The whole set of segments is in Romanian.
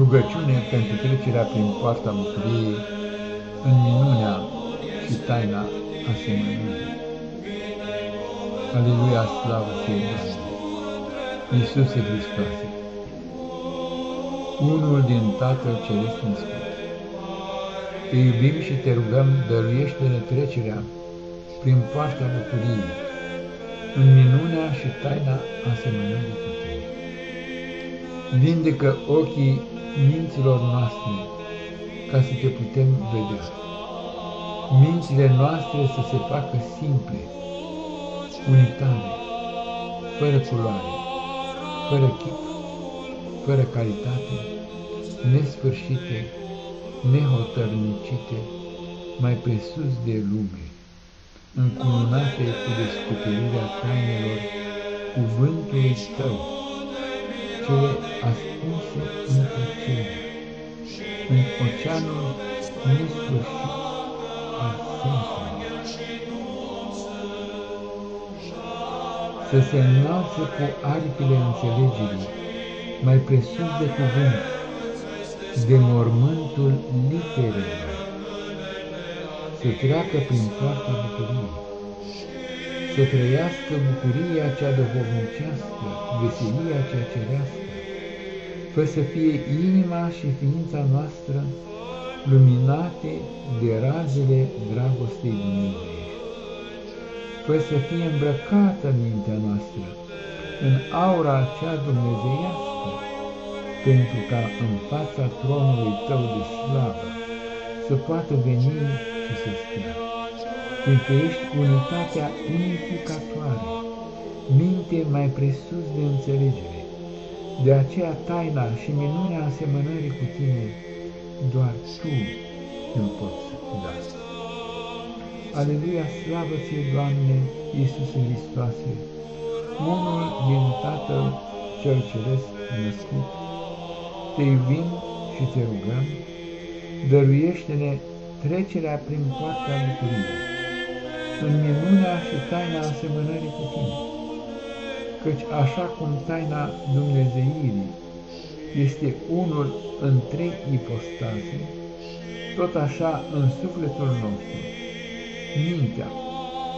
Rugăciune pentru trecerea prin poarta bucuriei, în minunea și taina asemănării. Aleluia, slavă ție, Doamne! Iisuse Hristoase, unul din Tatăl Ceresc născut, te iubim și te rugăm, dăruiește-ne trecerea prin poarta bucuriei, în minunea și taina asemănării cu tine. Vindecă ochii minților noastre ca să te putem vedea. Mințile noastre să se facă simple, unitare, fără culoare, fără chip, fără calitate, nesfârșite, nehotărnicite, mai presus de lume, încununate cu descoperirea tainelor cuvântului tău, cele ascunse în tăcere, în oceanul nesfârșit al sensului. Să se înalțe cu aripile înțelegerii, mai presus de cuvânt, de mormântul literelor, să treacă prin poarta bucuriei, să trăiască bucuria cea duhovnicească, veselia cea cerească, fă să fie inima și ființa noastră luminate de razele dragostei Dumnezeu. Fă să fie îmbrăcată mintea noastră în aura cea dumnezeiască, pentru ca în fața tronului Tău de slavă să poată veni și să stea fiindcă ești unitatea unificatoare, minte mai presus de înțelegere. De aceea taina și minunea asemănării cu tine, doar tu îmi poți da. Aleluia, slavă ție, Doamne, Iisus Hristoase, unul din Tatăl cel Ceresc născut, te iubim și te rugăm, dăruiește-ne trecerea prin poarta bucuriei în minunea și taina asemănării cu tine. Căci așa cum taina Dumnezeirii este unul în trei ipostaze, tot așa în sufletul nostru, mintea,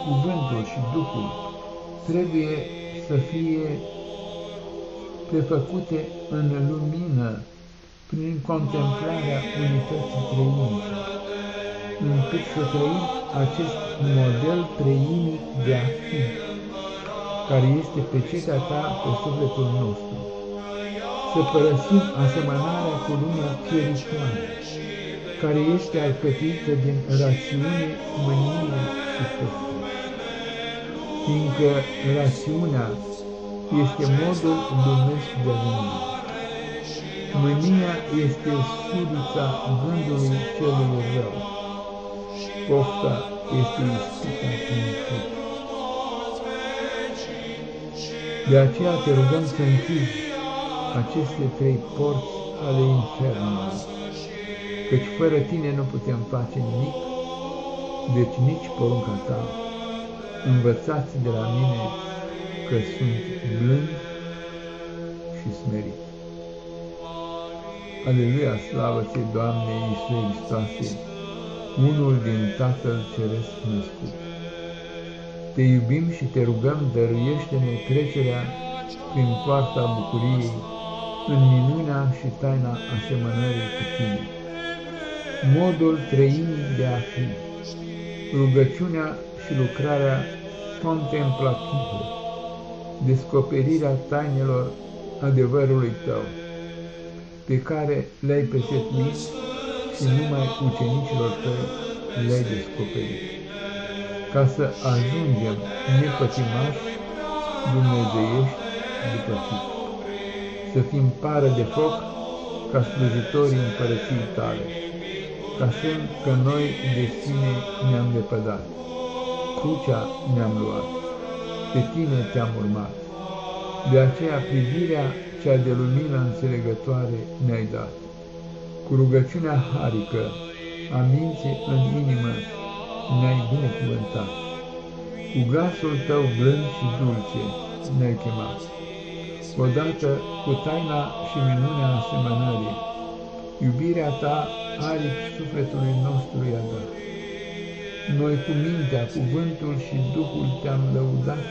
cuvântul și Duhul trebuie să fie prefăcute în lumină prin contemplarea unității treimice, încât să trăim acest model treimic de a fi, care este pecetea ta pe sufletul nostru. Să părăsim asemănarea cu lumea pieritoare, care este alcătuită din rațiune, mânie și păstă. Fiindcă rațiunea este modul lumesc de a gândi. Mânia este sudița gândului celui rău pofta este ispita în tot. De aceea te rugăm să închizi aceste trei porți ale infernului, căci fără tine nu putem face nimic, deci nici porunca ta. Învățați de la mine că sunt blând și smerit. Aleluia, slavă ție, Doamne Iisuse Hristoase, unul din Tatăl Ceresc născut. Te iubim și te rugăm, dăruiește-ne trecerea prin poarta bucuriei, în minunea și taina asemănării cu tine. Modul trăimii de a fi, rugăciunea și lucrarea contemplativă, descoperirea tainelor adevărului tău, pe care le-ai pesetluit și numai ucenicilor tăi le-ai descoperit, ca să ajungem nepătimași dumnezeiești după tine, să fim pară de foc ca slujitorii împărăției tale, ca semn că noi de sine ne-am lepădat, crucea ne-am luat, pe tine te-am urmat, de aceea privirea cea de lumină înțelegătoare ne-ai dat cu rugăciunea harică a minții în inimă ne-ai binecuvântat. Cu glasul tău blând și dulce ne-ai chemat. Odată cu taina și minunea asemănării iubirea ta aripi sufletului nostru i-a dat. Noi cu mintea, cuvântul și Duhul te-am lăudat,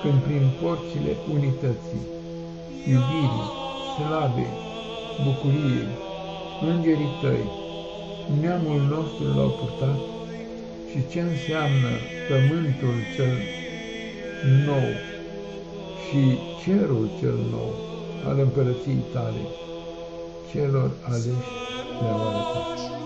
când prin porțile unității, iubirii, slavei, bucuriei, îngerii tăi, neamul nostru l-au purtat și ce înseamnă pământul cel nou și cerul cel nou al împărăției tale, celor aleși le-au arătat.